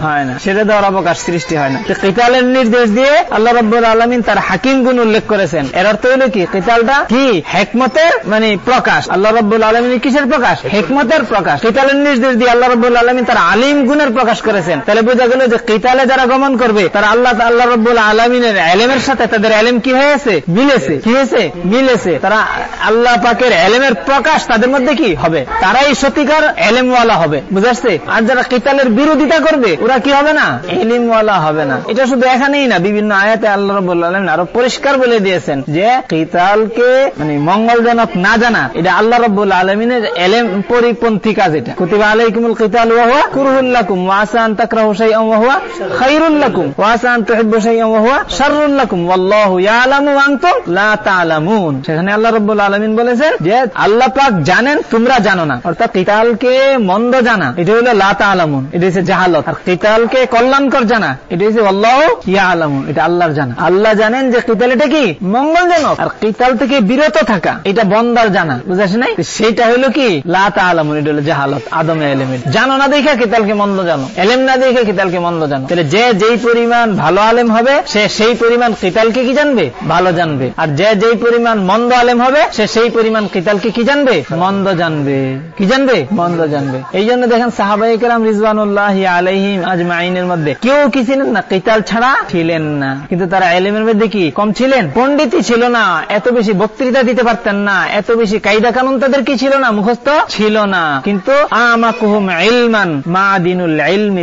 হয় না। ছেড়ে দেওয়ার অবকাশ সৃষ্টি হয় না। কিতালের নির্দেশ দিয়ে আল্লাহ রব্বুল আলমিন তার হাকিম গুণ উল্লেখ করেছেন। এর অর্থ হলো কি? কিতালটা কি? হেকমতের মানে প্রকাশ। আল্লাহ রব্বুল আলমিন কিসের প্রকাশ? হেকমতের প্রকাশ। কিতালের নির্দেশ দিয়ে আল্লাহ রব্বুল আলমিন তার আলিম গুণের প্রকাশ করেছেন। তাহলে বোঝা গেল যে কিতালে যারা গমন করবে, তারা আল্লাহ আল্লাহ রব্বুল আলমিনের এলেমের সাথে তাদের এলেম কি হয়েছে? মিলেছে। কি হয়েছে? মিলেছে। তারা আল্লাহ পাকের এলেমের প্রকাশ তাদের মধ্যে কি? হবে। তারাই সত্যিকার এলেমওয়ালা হবে। বুঝাচ্ছে আর যারা কিতালের বিরোধিতা করবে, ওরা কি হবে না? এলিমওয়ালা হবে না। এটা শুধু এখানেই না, বিভিন্ন আয়াতে আল্লাহ রব্বুল আলমিন আরও পরিষ্কার বলে দিয়েছেন যে, কিতালকে মানে মঙ্গলজনক না জানা, এটা আল্লাহ রব্বুল আলমিনের এলেম পরিপন্থী কাজ এটা। কুতিবা আলাইকুমুল কিতাল ওয়াহুয়া কুরহুল্লাকুম ওয়াসান তাকরাহু শাইআন ওয়াহুয়া খায়রুল্লাকুম ওয়াসান তুহিব্বু শাইআন ওয়াহুয়া শাররুল্লাকুম ওয়াল্লাহু ইয়ালামু ওয়া আনতুম লা তা'লামুন সেখানে আল্লাহ রাব্বুল আলামিন বলেছেন যে, আল্লাহ পাক জানেন, তোমরা জানো না। অর্থাৎ কিতালকে মন্দ জানা এটা হলো লা তা'লামুন এটা হচ্ছে জাহালত। আর কিতালকে কল্যাণকর জানা, এটা হচ্ছে আল্লাহু ইয়ালামুন এটা আল্লাহর জানা। আল্লাহ জানেন যে কিতাল এটা কি? মঙ্গলজনক। আর কিতাল থেকে বিরত থাকা, এটা বন্দার জানা বুঝাস নাই? সেটা হলো কি? লা তা'লামুন এটা হলো জাহালত, আদমে এলেমের। জানো না দেখে কিতালকে মন্দ জানো? এলেম না দেখে কিতালকে মন্দ জানো? তাহলে যে যেই পরিমাণ ভালো আলেম হবে, সে সেই পরিমাণ কিতালকে কি জানবে? ভালো জানবে। আর যে যেই পরিমাণ মন্দ আলেম হবে, সে সেই পরিমাণ কিতালকে কি জানবে? মন্দ জানবে। কি জানবে? মন্দ জানবে। এই জন্য দেখেন সাহাবাই কেরাম রিজওয়ানুল্লাহ আলহিম আজমাইনের মধ্যে কেউ কি ছিলেন না? কিতাল ছাড়া ছিলেন না। কিন্তু তারা এলেমের মধ্যে কি কম ছিলেন? পণ্ডিতই ছিল না। এত বেশি বক্তৃতা দিতে পারতেন না। এত বেশি কায়দা কানুন তাদের কি ছিল না? মুখস্থ ছিল না। কিন্তু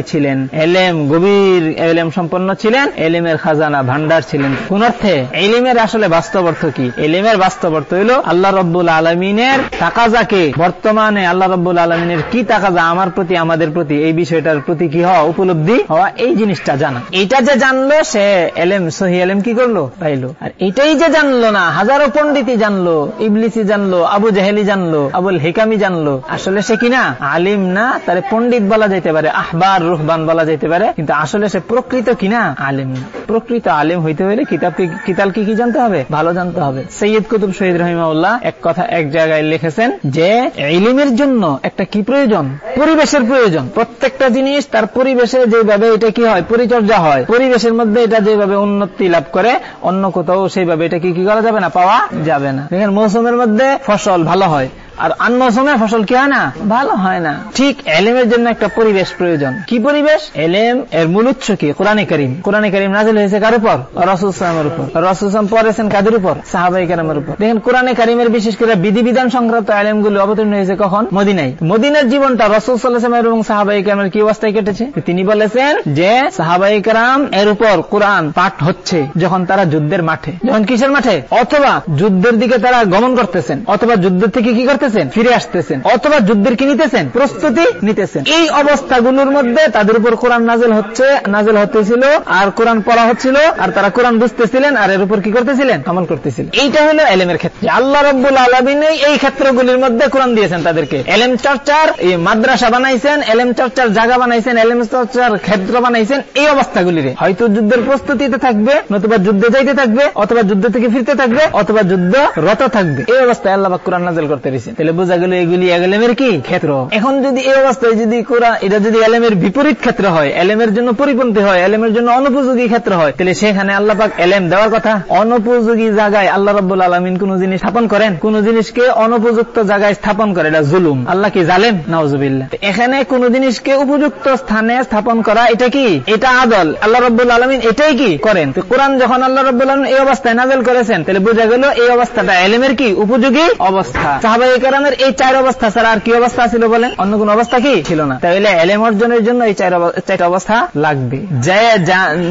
ছিলেন। এলেম গভীর এলেম সম্পন্ন ছিলেন। এলেমের খাজানা ভান্ডার ছিলেন। কোন অর্থে? এলিমের আসলে বাস্তব অর্থ কি? এলিমের বাস্তব অর্থ হইল আল্লাহ রব্বুল আলমিনের তাকাজাকে। বর্তমানে আল্লাহ রব্বুল আলমিনের কি তাকাজা? আমার প্রতি আমাদের প্রতি এই বিষয়টার প্রতি কি হওয়া উপলব্ধি হওয়া এই জিনিসটা জানা। এটা যে জানলো, সে এলেম, সহি এলেম কি করল? পাইলো। আর এটাই যে জানলো না, হাজারো পন্ডিতই জানলো ইবলিসি জানলো, আবু জাহেলি জানলো, আবুল হেকামি জানলো। আসলে সে কিনা? আলিম না, তারে পন্ডিত বলা যেতে পারে, আহবার, রুহবান বলা যেতে পারে, কিন্তু আসলে সে প্রকৃত কিনা? আলিম না। প্রকৃত আলিম হইতে হলে কিতাব কিতাল কি কি জানতে হবে? ভালো জানতে হবে। সৈয়দ কুতুব শহীদ রহিমাউল্লাহ এক কথা এক জায়গায় লিখেছেন যে, ইলিমের জন্য একটা কি প্রয়োজন? পরিবেশের প্রয়োজন। প্রত্যেকটা জিনিস তার পরিবেশে যেভাবে এটা কি হয়, পরিচর্যা হয়, পরিবেশের মধ্যে এটা যেভাবে উন্নতি লাভ করে, অন্য কোথাও সেইভাবে এটা কি করা যাবে না, পাওয়া যাবে না। মৌসুমের মধ্যে ফসল ভালো হয়। আর আন মৌসুমে ফসল কি হয় না? ভালো হয় না। ঠিক এলেমের জন্য একটা পরিবেশ প্রয়োজন। কি পরিবেশ? এলেম এর মূল উৎস কি? কোরআনে করিম। কোরআনে করিম নাজিল হয়েছে কার উপর? রসুল ইসলামের উপর। রসুল ইসলাম পড়েছেন কাদের উপর? সাহাবাই কালামের উপর। দেখেন, কোরআনে কারিমের বিশেষ করে বিধিবিধান সংক্রান্ত আলেমগুলো অবতীর্ণ হয়েছে কখন? মদিনাই মদিনার জীবনটা রসুল সাল্লাহামের এবং সাহাবাই কালামের কি অবস্থায় কেটেছে? তিনি বলেছেন যে সাহাবাই কালাম এর উপর কোরআন পাঠ হচ্ছে যখন তারা যুদ্ধের মাঠে। যখন কিসের মাঠে? অথবা যুদ্ধের দিকে তারা গমন করতেছেন। অথবা যুদ্ধ থেকে কি করতেছেন ফিরে আসতেছেন, অথবা যুদ্ধের কি নিতেছেন, প্রস্তুতি নিতেছেন। এই অবস্থাগুলোর মধ্যে তাদের উপর কোরআন নাজেল হচ্ছে নাজেল হতেছিল, আর কোরআন পড়া হচ্ছিল, আর তারা কোরআন বুঝতেছিলেন, আর এর উপর কি করতেছিলেন? আমল করতেছিলেন। এইটা হলো এলেমের ক্ষেত্রে। আল্লাহ রব্বুল আলমিন এই ক্ষেত্রগুলির মধ্যে কোরআন দিয়েছেন তাদেরকে। এলেম চর্চার এই মাদ্রাসা বানাইছেন, এলেম চর্চার জায়গা বানাইছেন, এলেম চর্চার ক্ষেত্র বানাইছেন, এই অবস্থাগুলিরে। হয়তো যুদ্ধের প্রস্তুতিতে থাকবে, নতুবা যুদ্ধে যাইতে থাকবে, অথবা যুদ্ধ থেকে ফিরতে থাকবে, অথবা যুদ্ধ রত থাকবে। এই অবস্থায় আল্লাহ কোরআন নাজেল করতে পেরেছেন তাহলে বোঝা গেল এগুলি এলেমের কি ক্ষেত্র। এখন যদি এই অবস্থায় যদি কোরআন, এটা যদি এলেমের বিপরীত ক্ষেত্র হয়, এলেমের জন্য পরিপন্থী হয়, এলেমের জন্য অনুপযোগী ক্ষেত্র হয়, তাহলে সেখানে আল্লাহ পাক এলেম দেওয়ার কথা? অনুপযোগী জায়গায় আল্লাহ রব্বুল আলমিন কোন জিনিস স্থাপন করেন? কোন জিনিসকে অনুপযুক্ত জায়গায় স্থাপন করে, এটা জুলুম। আল্লাহ কি জালেম? নওয়াজুবিল্লাহ এখানে কোন জিনিসকে উপযুক্ত স্থানে স্থাপন করা, এটা কি? এটা আদল। আল্লাহ রব্বুল আলমিন এটাই কি করেন? তো কোরআন যখন আল্লাহ রব্বুল আলমিন এই অবস্থায় নাজল করেছেন, তাহলে বোঝা গেল এই অবস্থাটা এলেমের কি? উপযোগী অবস্থা। সাহাবাই কারামের এই চার অবস্থা ছাড়া আর কি অবস্থা ছিল বলেন? অন্য কোন অবস্থা কি? ছিল না। তাহলে এলেম অর্জনের জন্য এই চারটা অবস্থা লাগবে। যে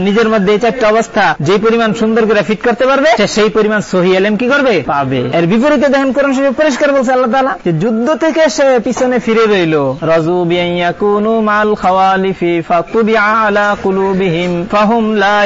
নিজের মধ্যে এই চারটা অবস্থা যে পরিমাণ সুন্দর করে ফিট করতে পারবে সেই পরিমাণ সহি এলেম কি করবে? পাবে। এর বিপরীতে দেখেন কোরআন শরীফ পরিষ্কার বলছে আল্লাহ তালা যে যুদ্ধ থেকে সে পিছনে ফিরে রইল। রাজু বিয়াকুনু মাল খাওয়ালিফি ফাতুবি আলা কুলুবিহিম ফাহুম লা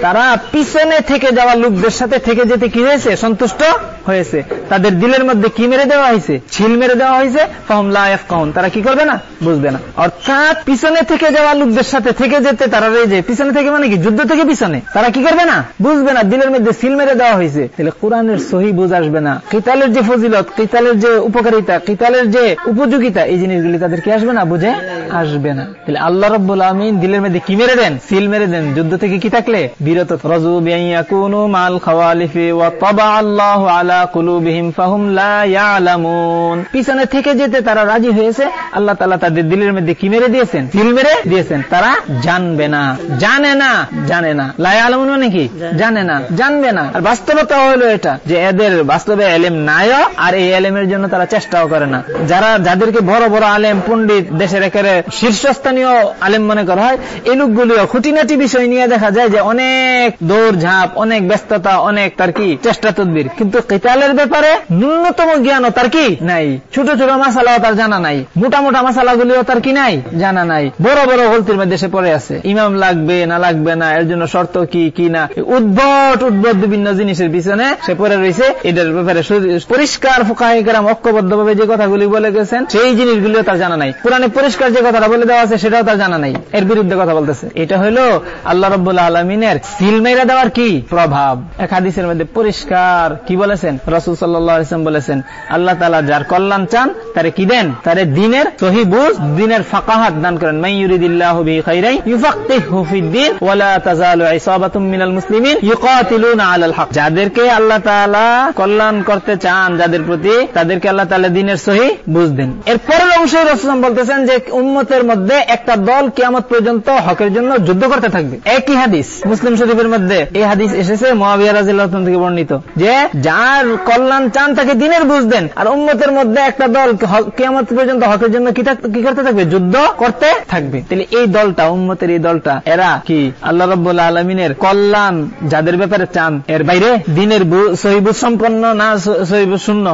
তারা পিছনে থেকে যাওয়া লোকদের সাথে থেকে যেতে কি হয়েছে? সন্তুষ্ট হয়েছে। তাদের দিলের মধ্যে কি মেরে দেওয়া হয়েছে ছিল মেরে দেওয়া হয়েছে, ফাহুম লা ইয়াফকাহুন। তারা কি করবে না? বুঝবে না। অর্থাৎ পিছনে থেকে যাওয়া লোকদের সাথে থেকে যেতে তারা রয়েছে পিছনে থেকে মানে কি? যুদ্ধ থেকে পিছনে। তারা কি করবে না? বুঝবে না। দিলের মধ্যে সিল মেরে দেওয়া হয়েছে। তাহলে কোরআনের সহি বুঝ আসবে না। কিতালের যে ফজিলত, কিতালের যে উপকারিতা, কিতালের যে উপযোগিতা, এই জিনিসগুলি তাদের কি আসবে না? বুঝে আসবে না। তাহলে আল্লাহ রব্বুল আমিন দিলের মধ্যে কি মেরে দেন? সিল মেরে দেন। যুদ্ধ থেকে কি থাকলে? বিরত রজু বিয়াকুনু মাল খাওয়ালিফি ওয়া তাবা আল্লাহু আলা কুলুবিহিম ফাহুম লা ইয়ালামুন। পিছনে থেকে যেতে তারা রাজি হয়েছে, আল্লাহ তাআলা তাদের দিলের মধ্যে কি মেরে দিয়েছেন? সিল মেরে দিয়েছেন। তারা জানবে না। জানে না। জানে না। লা ইয়ালামুন মানে কি? জানে না। জানবে না। আর বাস্তবতা হলো এটা যে এদের বাস্তবে এলেম নাইও আর এই এলেমের জন্য তারা চেষ্টাও করে না। যারা, যাদেরকে বড় বড় আলেম, পণ্ডিত, দেশের একেবারে শীর্ষস্থানীয় আলেম মনে করা হয়, এই লোকগুলিও খুঁটিনাটি বিষয় নিয়ে দেখা যায় যে অনেক দৌড় ঝাঁপ অনেক ব্যস্ততা, অনেক তার কি? চেষ্টা তদবির কিন্তু কেতালের ব্যাপারে ন্যূনতম জ্ঞানও তার কি? নাই। ছোট ছোট মাসালাও তার জানা নাই। মোটা মোটা মাসালা গুলিও তার কি নাই? জানা নাই। বড় বড় গলতির মধ্যে সে পড়ে আছে। ইমাম লাগবে না লাগবে না এর জন্য শর্ত কি কি না? উদ্ভট উদ্ভট বিভিন্ন জিনিসের পিছনে সে পড়ে রয়েছে। এটার ব্যাপারে পরিষ্কার ফোকাহিকেরাম ঐক্যবদ্ধ ভাবে যে কথাগুলি বলে গেছেন সেই জিনিসগুলিও তার জানা নাই। পুরানে পরিষ্কার যে কথাটা বলে দেওয়া আছে সেটাও তার জানা নাই। এর বিরুদ্ধে কথা বলতেছে। এটা হলো আল্লাহ রব্বুল্লাহ আলমিনের সিল মেরা দেওয়ার কি? প্রভাব। এক হাদিসের মধ্যে পরিষ্কার কি বলেছেন? রসুল সাল্লাম বলেছেন আল্লাহ তালা যার কল্যাণ চান, তারে কি দেন? তারে দিনের সহি বুঝ, দিনের ফাঁকাহাত দান করেন। যাদেরকে আল্লাহ কল্যাণ করতে চান, যাদের প্রতি তাদেরকে আল্লাহ তাআলা দিনের সহি বুঝ দেন। এর পরের অংশে রাসূল বলতেছেন যে উম্মতের মধ্যে একটা দল কিয়ামত পর্যন্ত হকের জন্য যুদ্ধ করতে থাকবে। একই হাদিস মুসলিম শরীফের মধ্যে এই হাদিস এসেছে মুয়াবিয়া রাদিয়াল্লাহু তাআলা থেকে বর্ণিত যে যার কল্যাণ চান, তাকে দিনের বুঝ দেন। আর উম্মতের মধ্যে একটা দল কিয়ামত পর্যন্ত হকের জন্য কি করতে থাকবে? যুদ্ধ করতে থাকবে। তাহলে এই দলটা উম্মতের এই দলটা এরা কি আল্লাহ রব্বুল আলমিনের কল্যাণ যাদের ব্যাপারে চান এর বাইরে দিনের সহিবুজ সম্পন্ন না সহিবুজ শূন্য?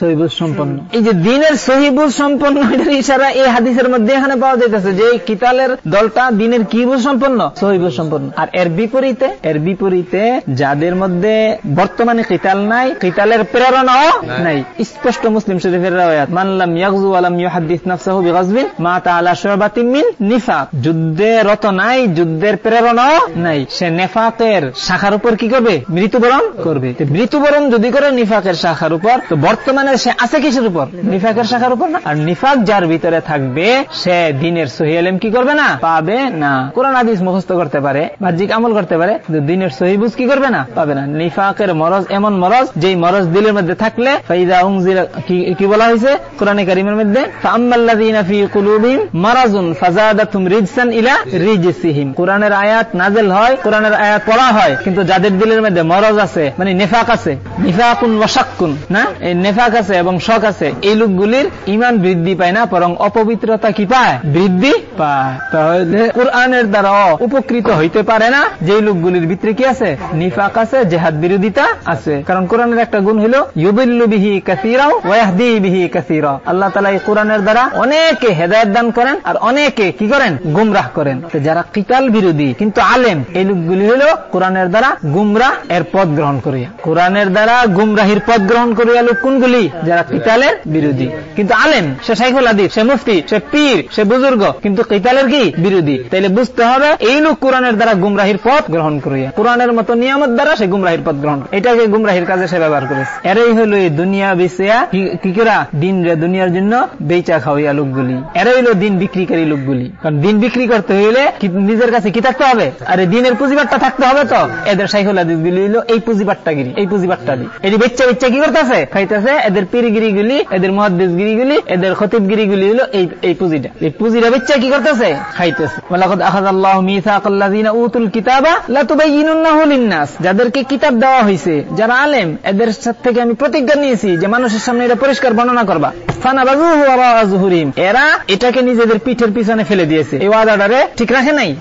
সহিবুজ সম্পন্ন। এই যে দিনের সহিবুজ সম্পন্ন এটার ইশারা এই হাদিসের মধ্যে এখানে পাওয়া যাইতেছে যে এই কিতালের দলটা দিনের কি বুঝ সম্পন্ন? সহিবুজ সম্পন্ন। আর এর বিপরীতে এর বিপরীতে যাদের মধ্যে বর্তমানে কিতাল নাই কিতালের প্রেরণাও নাই। স্পষ্ট মুসলিম শরীফের রায়াত মানলাম ইয়াগজু আলাম ইউহাদ্দিস নাফসাহু বিগাজবিন মা তাআলা শুবাতিন মিন নিফাক যুদ্ধে রত নাই, যুদ্ধের প্রেরণাও নাই সে নেফাকের শাখার উপর কি করবে? মৃত্যুবরণ করবে মৃত্যুবরণ যদি করে নিফাকের শাখার উপর, তো বর্তমানে সে আছে কিসের উপর? নিফাকের শাখার উপর না। আর নিফাক যার ভিতরে থাকবে, সে দিনের সহিয়ালেম কি করবে না? পাবে না। কোরআন আদিস মুখস্থ করতে পারে, বাহ্যিক আমল করতে পারে দিনের সহিবুজ কি করবে না? পাবে না। নিফাকের মরজ এমন মরজ, যেই মরজ দিলের মধ্যে থাকলে ফাইদা কি- বলা হয়েছে? কোরআনে কারিমের মধ্যে, ফাআম্মাল্লাযীনা ফী রিজসান ইলা রিজসিহিম। কোরআনের আয়াত নাযিল হয়, কোরআনের আয়াত পড়া হয়, কিন্তু যাদের দিলের মধ্যে মরজ আছে মানে নেফাক আছে, নিফাকুন ওয়াশাক্কুন না? এই নেফাক আছে এবং শক আছে, এই লোকগুলির ইমান বৃদ্ধি পায় না, বরং অপবিত্রতা কি পায়? বৃদ্ধি পায়। তাহলে কোরআনের দ্বারা উপকৃত হইতে পারে না যে লোকগুলির ভিতরে কি আছে? নিফাক আছে, জেহাদ বিরোধিতা আছে। কারণ কোরআনের একটা গুণ হলো ইউবিল্লু বিহি বিরোধী, কিন্তু আলেম গুমরাহির পথ গ্রহণ করিয়া লোক কোনগুলি? যারা কিতালের বিরোধী। কিন্তু আলেম, সে শাইখুল আদিব সে মুফতি, সে পীর, সে বুজুর্গ, কিন্তু কিতালের কি? বিরোধী। তাইলে বুঝতে হবে, এই লোক কোরআনের দ্বারা গুমরাহির পথ গ্রহণ করিয়া। কোরআনের মতো নিয়ামত দ্বারা সে গুমরাহির পথ গ্রহণ এটাকে গুমরাহির কাজে সে ব্যবহার করেছে। এরাই হলো এই দুনিয়া বেচিয়া কি- করা দিন রে দুনিয়ার জন্য বেচা খাওয়াইয়া লোকগুলি। এরাই হলো দিন বিক্রিকারী লোকগুলি। কারণ দিন বিক্রি করতে হইলে নিজের কাছে কি থাকতে হবে? আরে দিনের পুঁজিবারটা থাকতে হবে তো। এদের সাইকুল আদিগুলি হইল এই পুঁজিবারটাগিরি এই পুঁজিবারটা এটি বেচ্চা বেচ্চা কি করতেছে? খাইতেছে, এদের পিরিগিরি গুলি এদের মহাদ্দেশগিরি গুলি এদের খতিবগিরি গুলি হলো এই এই পুঁজিটা। এই পুঁজিটা বেচ্চা কি করতেছে? খাইতেছে। উতুল কিতাবা যাদেরকে কিতাব দেওয়া হয়েছে যারা আলেম, এদের সাথে থেকে আমি প্রতিজ্ঞা নিয়েছি যে মানুষের সামনে এটা পরিষ্কার বর্ণনা করবা। এরা এটাকে নিজেদের পিঠের পিছনে ফেলে দিয়েছে। এই ঠিক রাখে নাই?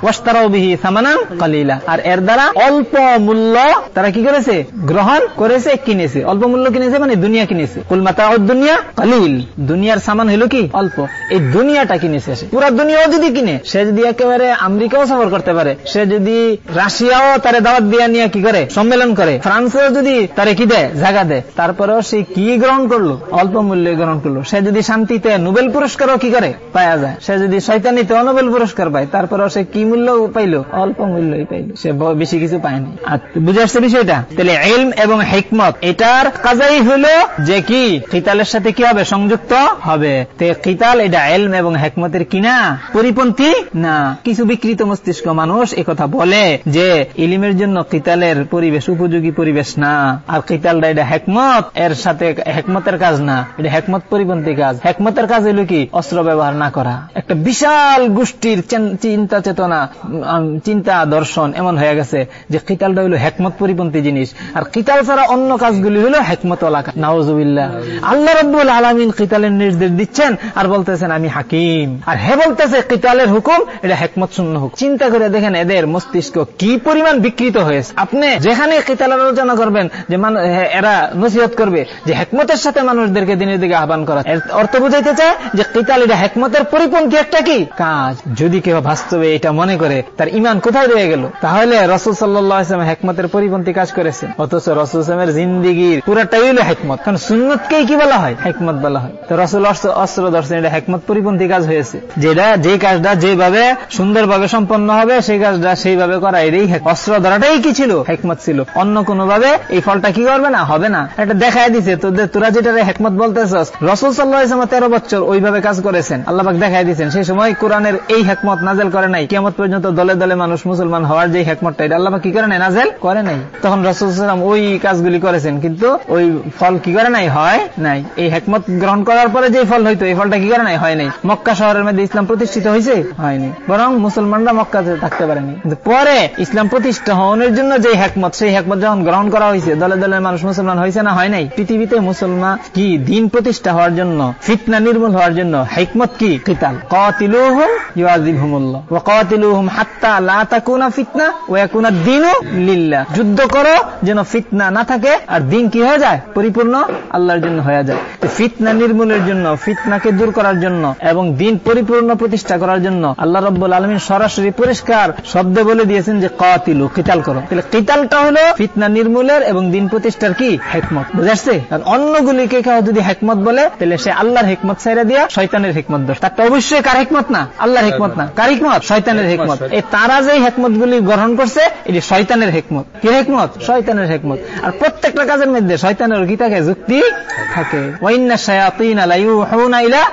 কালিলা। আর এর দ্বারা অল্প মূল্য তারা কি করেছে? গ্রহণ করেছে, কিনেছে। অল্প মূল্য কিনেছে মানে দুনিয়া কিনেছে। কুল মাতাউদ দুনিয়া কালিল। দুনিয়ার সামান হলো কি? অল্প। এই দুনিয়াটা কিনেছে সে। পুরা দুনিয়াও যদি কিনে, সে যদি একেবারে আমেরিকাও সফর করতে পারে। সে যদি রাশিয়াও তারে দাওয়াত দিয়া নিয়ে কি করে? সম্মেলন করে। ফ্রান্সেও যদি তারে কি দেয়? জায়গা দেয়। তারপরেও সে কি গ্রহণ করল? অল্প মূল্যে গ্রহণ করল। সে যদি শান্তিতে নোবেল পুরস্কারও কি করে? পাওয়া যায়। সে যদি শৈতানিতেও নোবেল পুরস্কার পায়, তারপরেও সে কি মূল্য পাইলো? অল্প মূল্যই পাইলো। সে বেশি কিছু পায়নি। আর বুঝে আসছে বিষয়টা? তাহলে এলম এবং হেকমত, এটার কাজাই হলো যে কি? কিতালের সাথে কি হবে? সংযুক্ত হবে। তে কিতাল, এটা এলম এবং হেকমতের কিনা পরিপন্থী না। কিছু বিকৃত মস্তিষ্ক মানুষ কথা বলে যে ইলিমের জন্য কিতালের পরিবেশ উপযোগী পরিবেশ না। আর কিতালটা এটা হেকমত, এর সাথে হেকমতের কাজ না। এটা হেকমত পরিপন্থী কাজ। হেকমতের কাজ হলো কি? অস্ত্র ব্যবহার না করা। একটা বিশাল গোষ্ঠীর চিন্তা চেতনা চিন্তা দর্শন এমন হয়ে গেছে যে কিতালটা হলো হেকমত পরিপন্থী জিনিস। আর কিতাল ছাড়া অন্য কাজগুলি হলো হেকমত এলাকা নাওজুবিল্লাহ আল্লাহ রব্বুল আলমিন কিতালের নির্দেশ দিচ্ছেন আর বলতেছেন, আমি হাকিম। আর হে বলতেছে কিতালের হুকুম, এটা হেকমত শূন্য হুকুম। চিন্তা করে দেখেন এদের মস্তিষ্ক কি পরিমাণ বিকৃত হয়েছে। আপনি যেখানে কিতালের আলোচনা করবেন, যে এরা নসিহত করবে যে হেকমতের সাথে মানুষদেরকে দিনের দিকে আহ্বান করা। অর্থ বুঝাইতে চায় যে কিতাল এটা হেকমতের পরিপন্থী একটা কি? কাজ। যদি কেউ বাস্তবে এটা মনে করে, তার ইমান কোথায় রয়ে গেল? তাহলে রসুল সাল্লাম হেকমতের পরিপন্থী কাজ করেছেন। অথচ রসুল ইসলামের জিন্দিগির পুরাটাই হলো হেকমত। কারণ সুন্নতকেই কি বলা হয়? হেকমত বলা হয়। তো রসুল অস্ত্র- দর্শন এটা হেকমত পরিপন্থী কাজ হয়েছে। যেটা, যে কাজটা যেভাবে সুন্দরভাবে সম্পন্ন হবে, সেই কাজটা সেইভাবে করা এটাই অস্ত্র ধরাটাই কি ছিল? হেকমত ছিল। অন্য কোনো ভাবে এই ফলটা কি করবে না? হবে না। এটা দেখায় দিছে, তোদের, তোরা যেটা হেকমত বলতেছ রসুল তেরো বছর ওইভাবে কাজ করেছেন। আল্লাহবাক দেখায় দিয়েছেন, সেই সময় কোরআনের এই নাজেল করে নাই। কিয়ামত পর্যন্ত দলে দলে মানুষ মুসলমান হওয়ার যে এটা আল্লাহ কি করে নাই? নাজেল করে নাই। তখন ওই কাজগুলি করেছেন, কিন্তু ওই ফল কি করে নাই? হয় নাই। এই গ্রহণ করার পরে যে ফল হইতো, এই ফলটা কি করে নাই? হয় নাই। মক্কা শহরের মধ্যে ইসলাম প্রতিষ্ঠিত হয়েছে হয়নি বরং মুসলমানরা মক্কাতে থাকতে পারেনি। কিন্তু পরে ইসলাম প্রতিষ্ঠা হওয়ার জন্য যে হেকমত, সেই হেকমত যখন গ্রহণ করা হয়েছে দলে দলে মানুষ মুসলমান হয়েছে না? হয় নাই। পৃথিবীতে মুসলমান কি দিন প্রতিষ্ঠা হওয়ার জন্য ফিতনা নির্মূল হওয়ার জন্য হেকমত কি? কিতাল। যুদ্ধ করো যেন ফিতনা না থাকে আর দিন কি হয়ে যায়? পরিপূর্ণ আল্লাহর জন্য হয়ে যায়। ফিতনা নির্মূলের জন্য, ফিতনাকে দূর করার জন্য এবং দিন পরিপূর্ণ প্রতিষ্ঠা করার জন্য আল্লাহ রব্বুল আলমিন সরাসরি পরিষ্কার শব্দে বলে দিয়েছেন যে কাতিলু, কিতাল করো। তাহলে কিতালটা হলো ফিতনা নির্মূলের এবং দিন প্রতিষ্ঠার কি? হেকমত। বুঝাচ্ছে আর অন্যগুলিকে কেউ যদি হেকমত বলে, তাহলে সে আল্লাহর হেকমত সাইরা দিয়া শয়তানের হেকমত দোষ। তারটা অবশ্যই কার হেকমত না? আল্লাহর হেকমত না। কার হেকমত? শয়তানের হেকমত এই তারা যে হেকমত গুলি গ্রহণ করছে এটি শয়তানের হেকমত। কি হেকমত? শয়তানের হেকমত। আর প্রত্যেকটা কাজের মধ্যে শয়তানের কি থাকে যুক্তি থাকে। ওয়াইন্না শায়াতিন ইলা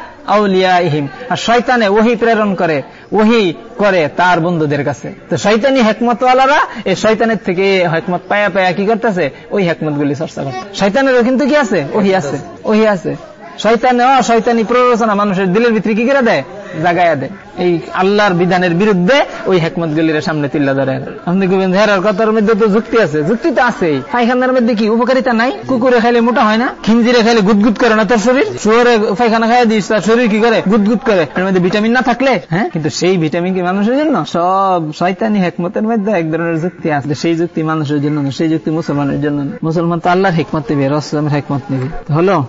আর শয়তানে ওহি প্রেরণ করে ওহি করে তার বন্ধুদের কাছে। তো শৈতানি হেকমতওয়ালারা এই শৈতানের থেকে হেকমত পায়া পায়া কি করতেছে? ওই হেকমত গুলি চর্চা করতে শৈতানেরও কিন্তু কি আছে। ওহি আছে। ওহি আছে। শয়তানে শয়তানি প্ররোচনা মানুষের দিলের ভিতরে কি করে দেয়? জাগায়া দেয়। এই আল্লাহর বিধানের বিরুদ্ধে ওই হেকমত গলির সামনে তুল্লা ধরে। আপনি কবেন হেরার কথার মধ্যে তো যুক্তি আছে। যুক্তি তো আছে পায়খানার মধ্যে কি উপকারিতা নাই? কুকুরে খাইলে মোটা হয় না? খিঞ্জিরে খাইলে গুদগুদ করে না তার শরীর? শুয়ারে পায়খানা খাই দিস, তার শরীর কি করে? গুদগুদ করে। এর মধ্যে ভিটামিন না থাকলে? হ্যাঁ? কিন্তু সেই ভিটামিন কি মানুষের জন্য? সব শয়তানি হেকমতের মধ্যে এক ধরনের যুক্তি আছে। সেই যুক্তি মানুষের জন্য না, সেই যুক্তি মুসলমানের জন্য মুসলমান তো আল্লাহর হেকমত নেবে রসলামের হেকমত নেবে। হলো